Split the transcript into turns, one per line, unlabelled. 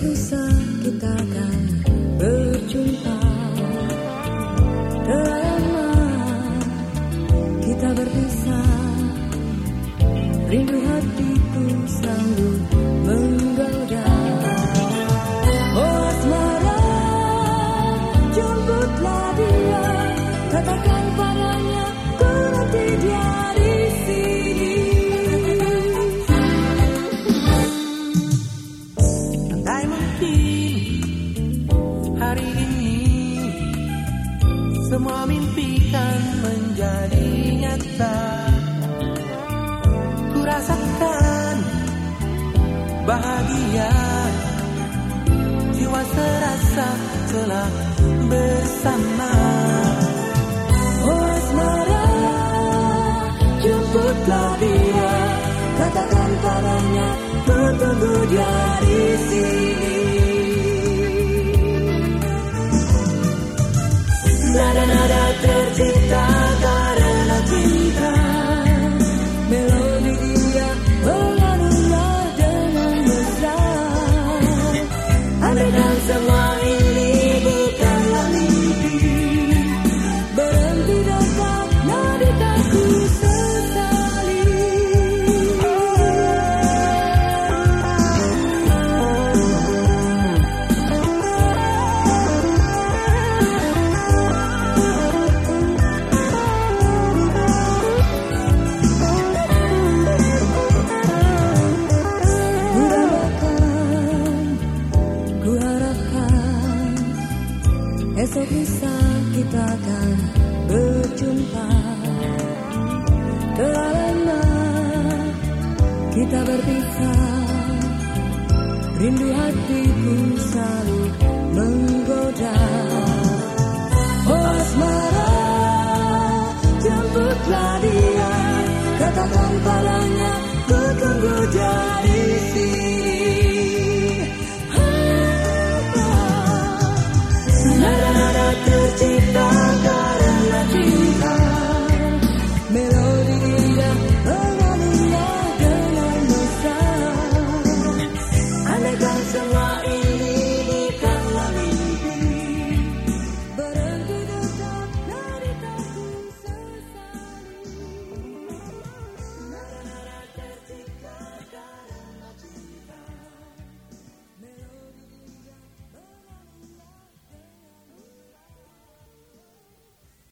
bisa kita berjumpa. Kita berpisah. Rindu hatiku menggoda. Katakan padanya ku Semua mimpi kan menjadi nyata. Ku rasakan bahagia. Jiwa serasa telah bersama.
Oh asmara Jemputlah dia. Katakan padanya Ku tunggu dia Esok bisa kita akan berjumpa. Telah lama kita berpisah. Rindu hatiku selalu menggoda. Oh asmara jemputlah dia Katakan padanya.